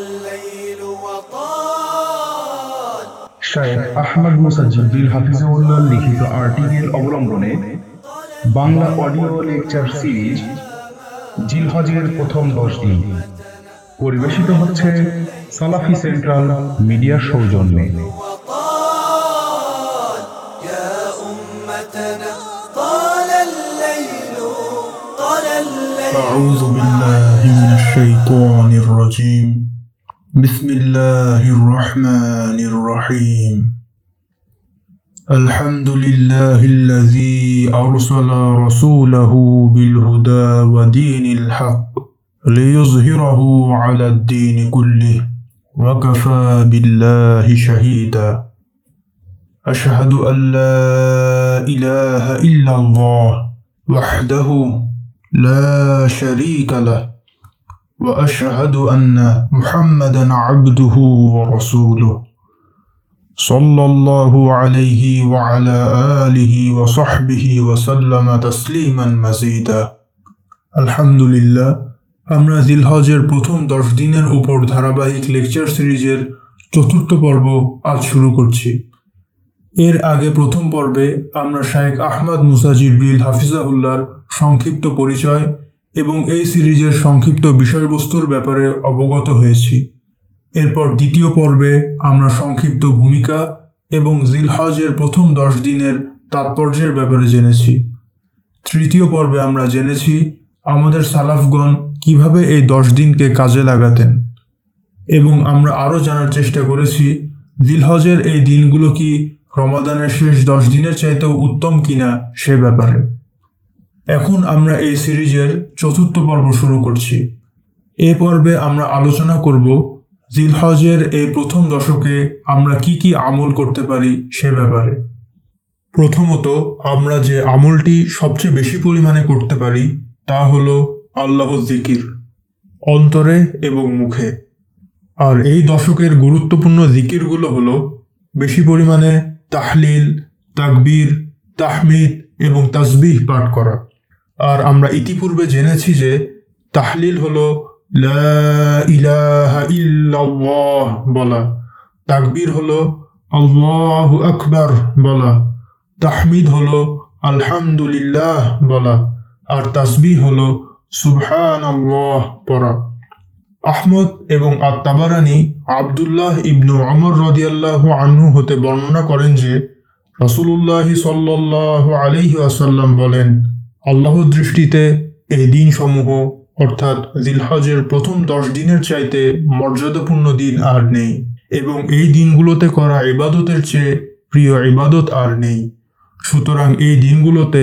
طال الليل وطال শায়েখ আহমদ মুসা জিবরিল হাফিজাউল্লাহ লিখিত আর্টিকেল অবলম্বনে বাংলা অডিও লেকচার সিরিজ জিলহজের প্রথম দশ দিন পরিবেশিত হচ্ছে সালাফি সেন্ট্রাল মিডিয়া সৌজন্যে وطال يا أمتنا طال الليل طال الليل أعوذ بالله من الشيطان الرجيم بسم الله الرحمن الرحيم. الحمد لله الذي أرسل رسوله بالهدى ودين الحق ليظهره على الدين كله وكفى بالله شهيدا. أشهد أن لا إله إلا الله وحده لا شريك له واشهد ان محمدا عبده ورسوله صلى الله عليه وعلى اله وصحبه وسلم تسليما مزيدا الحمد لله আমরা জিলহজের প্রথম দশ দিনের উপর ধারাবাহিক লেকচার সিরিজের চতুর্থ পর্ব আজ শুরু করছি এর আগে প্রথম পর্বে আমরা শায়েখ আহমদ মুসা জিবরিল হাফিজাহুল্লাহর সংক্ষিপ্ত পরিচয় এবং এই সিরিজের সংক্ষিপ্ত বিষয়বস্তুর ব্যাপারে অবগত হয়েছি। এরপর দ্বিতীয় পর্বে আমরা সংক্ষিপ্ত ভূমিকা এবং জিলহজের প্রথম দশ দিনের তাৎপর্যের ব্যাপারে জেনেছি। তৃতীয় পর্বে আমরা জেনেছি আমাদের সালাফগণ কীভাবে এই দশ দিনকে কাজে লাগাতেন। এবং আমরা আরও জানার চেষ্টা করেছি দিলহজের এই দিনগুলো কি রমাদানের শেষ দশ দিনের চাইতেও উত্তম কিনা সে ব্যাপারে। এখন আমরা এই সিরিজের চতুর্থ পর্ব শুরু করছি। এ পর্বে আমরা আলোচনা করব জিলহজের এই প্রথম দশকে আমরা কি কি আমল করতে পারি সে ব্যাপারে। প্রথমত আমরা যে আমলটি সবচেয়ে বেশি পরিমাণে করতে পারি তা হলো আল্লাহ জিকির, অন্তরে এবং মুখে। আর এই দশকের গুরুত্বপূর্ণ জিকিরগুলো হলো বেশি পরিমাণে তাহলিল, তাকবীর, তাহমিদ এবং তাসবিহ পাঠ করা। আর আমরা ইতিপূর্বে জেনেছি যে তাহলিল হলো বলা। তাকবীর হলো আল্লাহু আকবার বলা। তাহমিদ হলো আলহামদুলিল্লাহ বলা। আর তাসবিহ হলো সুবহানাল্লাহ পড়া। আহমদ এবং আত্মাবারানি আবদুল্লাহ ইবনু আমর রদিয়াল্লাহ আনহু হতে বর্ণনা করেন যে রসুল্লাহ সাল্লাহ আলহি আসাল্লাম বলেন আল্লাহর দৃষ্টিতে এই দিনসমূহ, অর্থাৎ জিলহজের প্রথম দশ দিনের চাইতে মর্যাদাপূর্ণ দিন আর নেই এবং এই দিনগুলোতে করা ইবাদতের চেয়ে প্রিয় ইবাদত আর নেই। সুতরাং এই দিনগুলোতে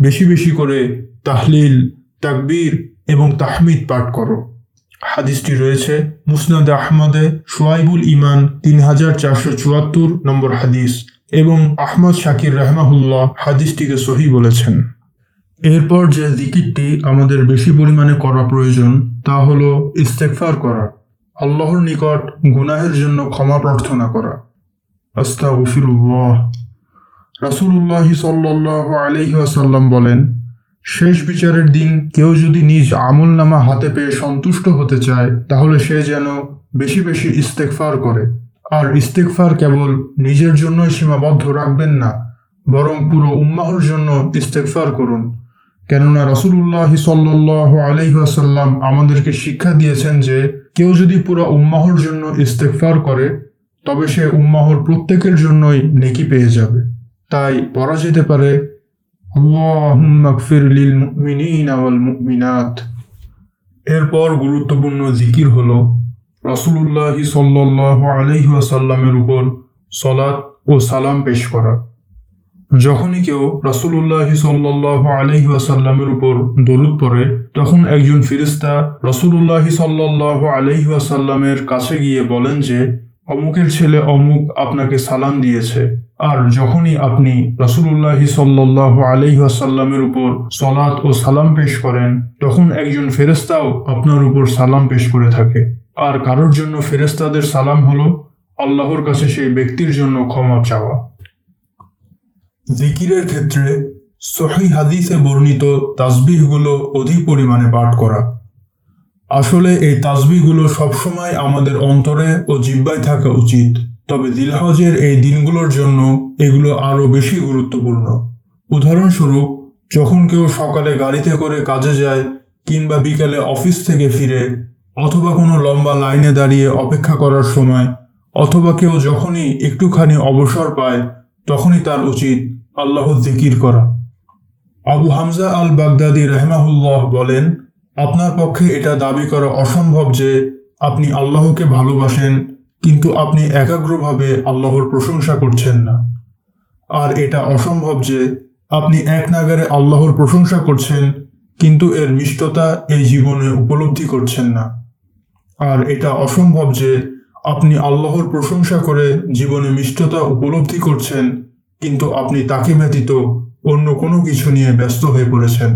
বেশি বেশি করে তাহলিল, তাকবীর এবং তাহমিদ পাঠ করো। হাদিসটি রয়েছে মুসনাদ আহমদে সোয়াইবুল ইমান তিন হাজার চারশো চুয়াত্তর নম্বর হাদিস এবং আহমদ শাকির রহমাহুল্লাহ হাদিসটিকে সহি বলেছেন। এরপর যে জিকিরটি আমাদের বেশি পরিমাণে করা প্রয়োজন, তা হলো ইস্তেকফার করা, আল্লাহর নিকট গুনাহের জন্য ক্ষমা প্রার্থনা করা। আস্তা আস্তাগফিরুল্লাহ। রাসূলুল্লাহ সাল্লাল্লাহু আলাইহি ওয়াসাল্লাম বলেন, শেষ বিচারের দিন কেউ যদি নিজ আমল নামা হাতে পেয়ে সন্তুষ্ট হতে চায়, তাহলে সে যেন বেশি বেশি ইস্তেকফার করে। আর ইস্তেকফার কেবল নিজের জন্যই সীমাবদ্ধ রাখবেন না, বরং পুরো উম্মাহর জন্য ইস্তেকফার করুন। কেননা রসুল্লাহ সাল্লাহ আলহাসাল্লাম আমাদেরকে শিক্ষা দিয়েছেন যে কেউ যদি পুরো উম্মাহর জন্য ইস্তেকফার করে, তবে সে উম্মাহর প্রত্যেকের জন্যই নেকি পেয়ে যাবে। তাই পড়া যেতে পারে এরপর গুরুত্বপূর্ণ জিকির হল রসুল্লাহ সাল্লাহ আলহিহাসাল্লামের উপর সলাৎ ও সালাম পেশ করা। যখনই কেউ রাসূলুল্লাহ সাল্লাল্লাহু আলাইহি ওয়াসাল্লামের উপর দরুদ পড়ে, তখন একজন ফিরিস্তা রাসূলুল্লাহ সাল্লাল্লাহু আলাইহি ওয়াসাল্লামের কাছে গিয়ে বলেন যে, অমুকের ছেলে অমুক আপনাকে সালাম দিয়েছে। আর যখনই আপনি রাসূলুল্লাহ সাল্লাল্লাহু আলাইহি ওয়াসাল্লামের উপর সলাত ও সালাম পেশ করেন, তখন একজন ফেরেস্তাও আপনার উপর সালাম পেশ করে থাকে। আর কারোর জন্য ফেরেস্তাদের সালাম হলো আল্লাহর কাছে সেই ব্যক্তির জন্য ক্ষমা চাওয়া। জিকিরের ক্ষেত্রে সহি হাদিসে বর্ণিত তাসবিহগুলো অধিক পরিমাণে পাঠ করা। আসলে এই তাসবিহগুলো সবসময় আমাদের অন্তরে ও জিব্বায় থাকা উচিত, তবে দিলহজের এই দিনগুলোর জন্য এগুলো আরও বেশি গুরুত্বপূর্ণ। উদাহরণস্বরূপ, যখন কেউ সকালে গাড়িতে করে কাজে যায় কিংবা বিকেলে অফিস থেকে ফিরে, অথবা কোনো লম্বা লাইনে দাঁড়িয়ে অপেক্ষা করার সময়, অথবা কেউ যখনই একটুখানি অবসর পায়, তখনই তার উচিত আল্লাহর জিকির করা। আবু হামজা আল বাগদাদি রহমাহুল্লাহ বলেন, আপনার পক্ষে এটা দাবি করা অসম্ভব যে আপনি আল্লাহকে ভালোবাসেন, কিন্তু আপনি একাগ্রভাবে আল্লাহর প্রশংসা করছেন না। আর এটা অসম্ভব যে আপনি এক নাগারে আল্লাহর প্রশংসা করছেন, কিন্তু এর মিষ্টতা এই জীবনে উপলব্ধি করছেন না। আর এটা অসম্ভব যে আপনি আল্লাহর প্রশংসা করে জীবনে মিষ্টতা উপলব্ধি করছেন কিন্তু আপনি তাকে ব্যতীত অন্য কোনো কিছু নিয়ে ব্যস্ত হয়ে পড়েছেন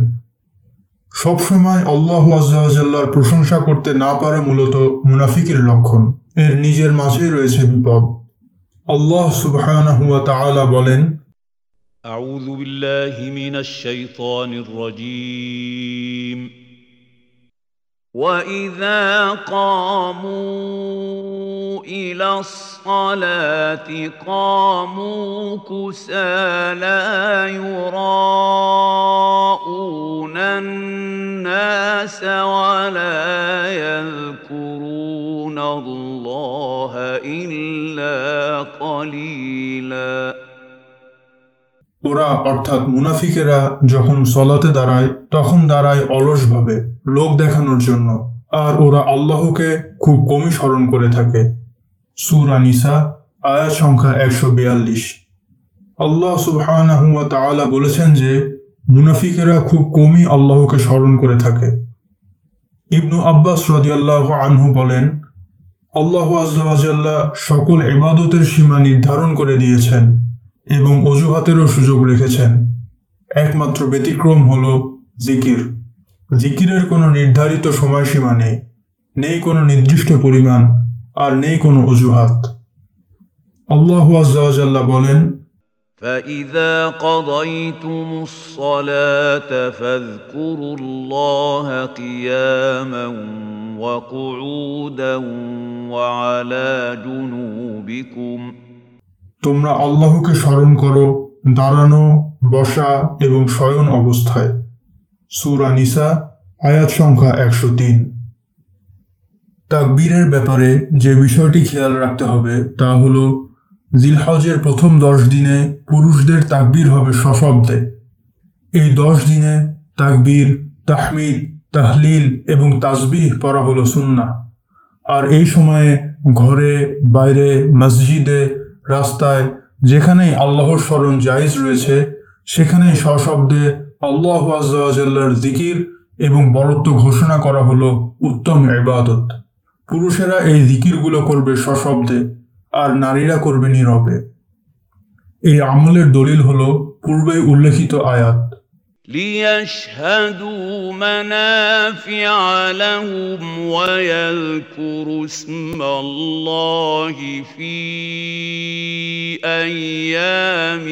সবসময় আল্লাহ আজ্লার প্রশংসা করতে না পারা মূলত মুনাফিকের লক্ষণ এর নিজের মাঝেই রয়েছে বিপদ আল্লাহ সুবহানাহু ওয়া তাআলা বলেন أعوذ بالله من الشيطان الرجيم وإذا قاموا إلى الصلاة قاموا كسى لا يراءون الناس ولا يذكرون الله إلا قليلاً ওরা অর্থাৎ মুনাফিকেরা যখন সলাতে দাঁড়ায় তখন দাঁড়ায় অলসভাবে লোক দেখানোর জন্য আর ওরা আল্লাহকে খুব কমই স্মরণ করে থাকে সুরা নিসা, আয়াত সংখ্যা একশো বিয়াল্লিশ। আল্লাহ সুবহানাহু ওয়া তাআলা বলেছেন যে, মুনাফিকেরা খুব কমই আল্লাহকে স্মরণ করে থাকে। ইবনু আব্বাস রাদিয়াল্লাহু আনহু বলেন, আল্লাহ আজ্লাহ সকল ইবাদতের সীমা নির্ধারণ করে দিয়েছেন এবং অজুহাতেরও সুযোগ রেখেছেন। একমাত্র ব্যতিক্রম হল জিকির। জিকিরের কোনো নির্ধারিত সময়সীমা নেই নেই কোনো নির্দিষ্ট পরিমাণ। আর নেই কোনো অজুহাত আল্লাহ আজ্লাহ বলেন فإذا قضيتم الصلاة فاذكروا الله قياما وقعودا وعلى جنوبكم তোমরা আল্লাহকে স্মরণ করো দাঁড়ানো বসা এবং শয়ন অবস্থায় সুরা নিসা আয়াত সংখ্যা একশো তিন তাকবীরের ব্যাপারে যে বিষয়টি খেয়াল রাখতে হবে তা হলো জিলহজের প্রথম দশ দিনে পুরুষদের তাকবীর হবে সশব্দে। এই দশ দিনে তাকবীর, তাহমিদ, তাহলিল এবং তাসবিহ পড়া হলো সুন্না আর এই সময়ে ঘরে, বাইরে, মসজিদে, রাস্তায়, যেখানেই আল্লাহর স্মরণ জায়েজ রয়েছে, সেখানেই সশব্দে আল্লাহ আজ্লার জিকির এবং বরত্ব ঘোষণা করা হলো উত্তম ইবাদত। পুরুষেরা এই জিকিরগুলো করবে সশব্দে আর নারীরা করবে নীরবে এই আমলের দলিল হলো পূর্বে উল্লেখিত আয়াত ليشهدوا منافع لهم ويذكروا اسم الله في ايام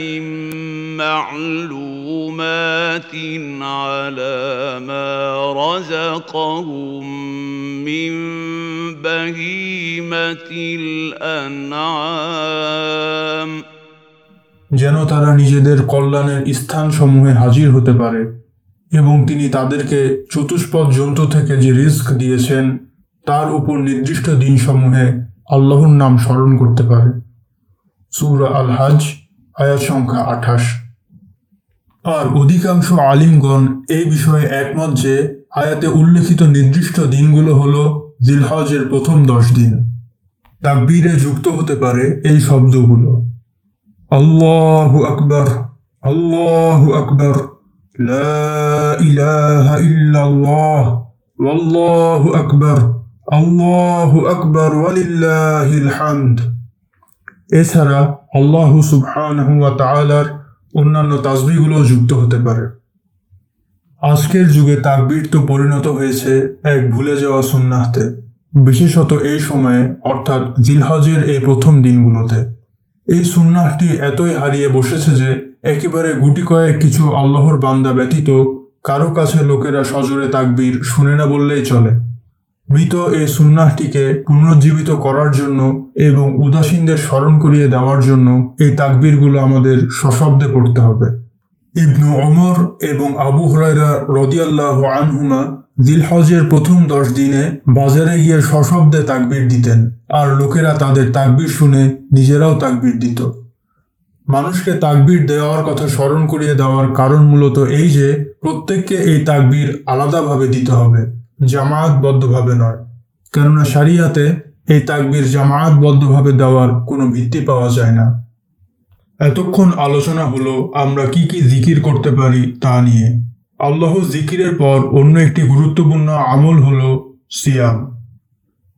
معلومات على ما رزقهم من بهيمه الانعام যেন তারা নিজেদের কল্যাণের স্থানসমূহে হাজির হতে পারে এবং তিনি তাদেরকে চতুষ্পদ জন্তু থেকে যে রিস্ক দিয়েছেন তার উপর নির্দিষ্ট দিনসমূহে আল্লাহর নাম স্মরণ করতে পারে সুরা আল হাজ আয়াত সংখ্যা আঠাশ আর অধিকাংশ আলিমগণ এই বিষয়ে একমত যে আয়াতে উল্লেখিত নির্দিষ্ট দিনগুলো হলো জিলহজের প্রথম দশ দিন তাকবীরে যুক্ত হতে পারে এই শব্দগুলো। আল্লাহু আকবর আল্লাহু আকবর আল্লাহু আকবর আল্লাহু আকবর, ওয়ালিল্লাহিল হামদ। এছাড়া আল্লাহ সুবহানাহু ওয়া তাআলার অন্যান্য তাসবিহগুলো যুক্ত হতে পারে। আজকের যুগে তাকবীর তো পরিণত হয়েছে এক ভুলে যাওয়া সুন্নাহতে বিশেষত এই সময়ে, অর্থাৎ জিলহজের এই প্রথম দিনগুলোতে। এই সুন্নাহটি এতই হারিয়ে বসেছে যে, একেবারে গুটি কয়েক কিছু আল্লাহর বান্দা ব্যতীত কারও কাছে লোকেরা সজোরে তাকবীর শুনে না বললেই চলে। মৃত এই সুন্নাহটিকে পুনর্জীবিত করার জন্য এবং উদাসীনদের স্মরণ করিয়ে দেওয়ার জন্য এই তাকবীরগুলো আমাদের সশব্দে পড়তে হবে। ইবনু অমর এবং আবু হরাইরা রদিয়াল্লাহ আনহুমা দিলহজের প্রথম দশ দিনে বাজারে গিয়ে সশব্দে তাকবির দিতেন, আর লোকেরা তাদের তাকবির শুনে নিজেরাও তাকবির দিত। মানুষকে তাকবির দেওয়ার কথা স্মরণ করিয়ে দেওয়ার কারণ মূলত এই যে, প্রত্যেককে এই তাকবির আলাদাভাবে দিতে হবে, জামায়াতবদ্ধভাবে নয়। কেননা সারিয়াতে এই তাকবির জামায়াতবদ্ধভাবে দেওয়ার কোনো ভিত্তি পাওয়া যায় না। এতক্ষণ আলোচনা হলো আমরা কি কি জিকির করতে পারি তা নিয়ে। আল্লাহ জিকিরের পর অন্য একটি গুরুত্বপূর্ণ আমল হলো সিয়াম।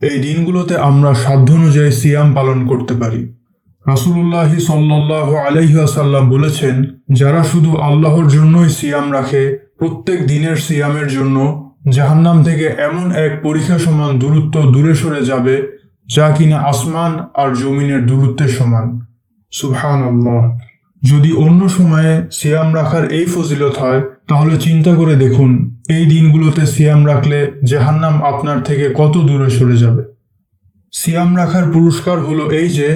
এই দিনগুলোতে আমরা সাধ্য অনুযায়ী সিয়াম পালন করতে পারি। রাসুলুল্লাহি সাল্লাহ আলহিহাসাল্লাম বলেছেন, যারা শুধু আল্লাহর জন্যই সিয়াম রাখে, প্রত্যেক দিনের সিয়ামের জন্য জাহান্নাম থেকে এমন এক পরীক্ষা সমান দূরত্ব দূরে সরে যাবে, যা কিনা আসমান আর জমিনের দূরত্বের সমান। সুহান আল্লাহ যদি অন্য সময়ে সিয়াম রাখার এই ফজিলত হয়, তাহলে চিন্তা করে দেখুন, এই দিনগুলোতে সিয়াম রাখলে জাহান্নাম আপনার থেকে কত দূরে সরে যাবে। সিয়াম রাখার পুরস্কার হলো এই যে,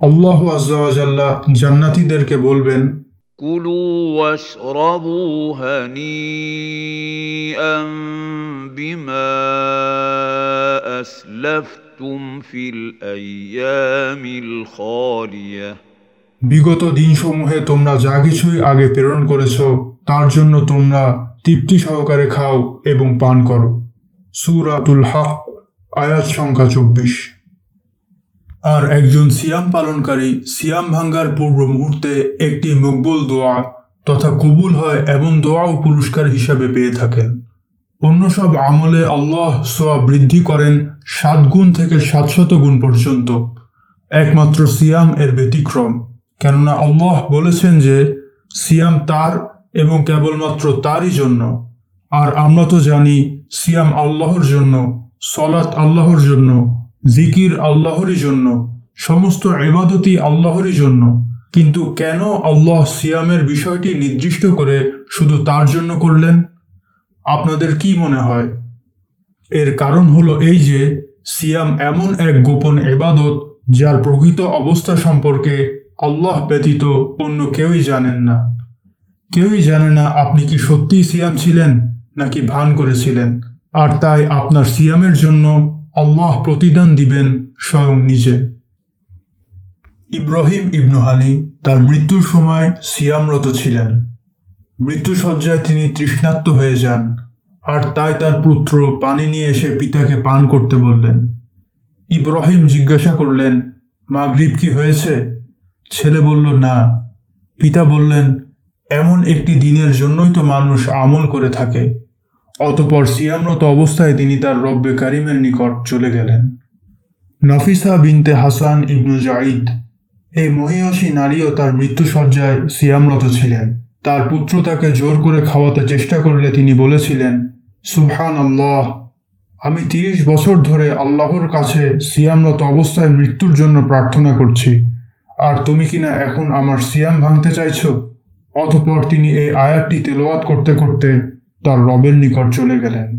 আল্লাহ আজাল্লাহ জান্নাতিদেরকে বলবেন, কুলু ওয়াশরাবু হানিআম বিমা আসলাফতুম ফিল আইয়ামিল খালিয়াহ বিগত দিনসমূহে তোমরা যা কিছুই আগে প্রেরণ করেছ, তার জন্য তোমরা তৃপ্তি সহকারে খাও এবং পান করো। সুরাতুল হক, আয়াত সংখ্যা চব্বিশ। আর একজন সিয়াম পালনকারী সিয়াম ভাঙ্গার পূর্ব মুহূর্তে একটি মকবুল দোয়া তথা কবুল হয় এমন দোয়াও পুরস্কার হিসাবে পেয়ে থাকেন। অন্য সব আমলে আল্লাহ সোয়া বৃদ্ধি করেন সাত গুণ থেকে সাতশত গুণ পর্যন্ত। একমাত্র সিয়াম এর ব্যতিক্রম। কেননা আল্লাহ বলেছেন যে, সিয়াম তার এবং কেবলমাত্র তারই জন্য। আর আমরা তো জানি, সিয়াম আল্লাহর জন্য সলাৎ আল্লাহর জন্য, জিকির আল্লাহরই জন্য, সমস্ত ইবাদতই আল্লাহরই জন্য। কিন্তু কেন আল্লাহ সিয়ামের বিষয়টি নির্দিষ্ট করে শুধু তার জন্য করলেন? আপনাদের কি মনে হয়? এর কারণ হলো এই যে, সিয়াম এমন এক গোপন এবাদত যার প্রকৃত অবস্থা সম্পর্কে আল্লাহ ব্যতীত অন্য কেউই জানেন না। কেউই জানে না আপনি কি সত্যিই সিয়াম ছিলেন নাকি ভান করেছিলেন। আর তাই আপনার সিয়ামের জন্য আল্লাহ প্রতিদান দিবেন স্বয়ং নিজে। ইব্রাহিম ইবনু হানি তার মৃত্যুর সময় সিয়ামরত ছিলেন। মৃত্যুসজ্জায় তিনি তৃষ্ণাত্ম হয়ে যান। আর তাই তার পুত্র পানি নিয়ে এসে পিতাকে পান করতে বললেন। ইব্রাহিম জিজ্ঞাসা করলেন, মাগরিব কি হয়েছে? ছেলে বলল, না। পিতা বললেন, এমন একটি দিনের জন্যই তো মানুষ আমল করে থাকে। অতপর সিয়ামরত অবস্থায় তিনি তার রব্বে কারিমের নিকট চলে গেলেন। নফিসা বিনতে হাসান ইবনু জাইদ এই মহিয়সী নারীও তার মৃত্যুসজ্জায় সিয়ামরত ছিলেন। তার পুত্র তাকে জোর করে খাওয়াতে চেষ্টা করলে তিনি বলেছিলেন সুবহান আল্লাহ আমি তিরিশ বছর ধরে আল্লাহর কাছে সিয়ামরত অবস্থায় মৃত্যুর জন্য প্রার্থনা করছি। আর তুমি কিনা এখন আমার সিয়াম ভাঙতে চাইছো অতপর তিনি এই আয়াতটি তেলোয়াত করতে করতে তার রবের নিকট চলে গেলেন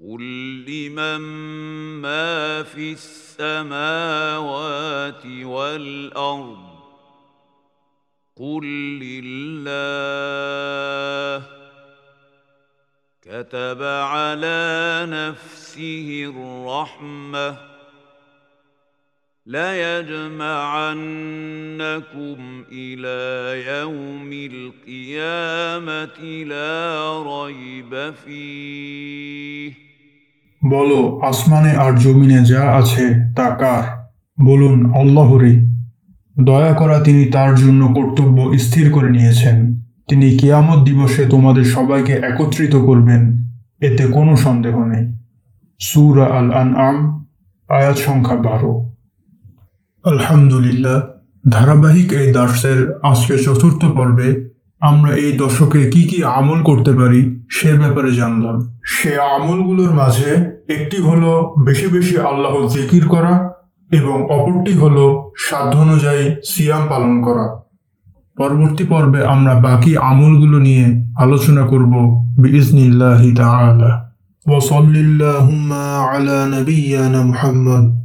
قل لمن ما في السماوات والارض قل لله كتب على نفسه الرحمه ليجمعنكم إلى يوم القيامة لا ريب فيه বলো আসমানে আর জমিনে যা আছে তা কার বলুন আল্লাহরই দয়া করা তিনি তার জন্য কর্তব্য স্থির করে নিয়েছেন তিনি কিয়ামত দিবসে তোমাদের সবাইকে একত্রিত করবেন এতে কোনো সন্দেহ নেই সুরা আল আনআম আয়াত সংখ্যা বারো আলহামদুলিল্লাহ, ধারাবাহিক এই দার্সের আজকের চতুর্থ পর্বে আমরা এই দশকে কি কি আমল করতে পারি সে ব্যাপারে জানলাম। সে আমলগুলোর মাঝে একটি হলো বেশি বেশি আল্লাহ জিকির করা এবং অপরটি হলো সাধ্য অনুযায়ী সিয়াম পালন করা। পরবর্তী পর্বে আমরা বাকি আমলগুলো নিয়ে আলোচনা করব বিজনিল্লাহি তাআলা। আলা নাবিয়্যানা মুহাম্মদ।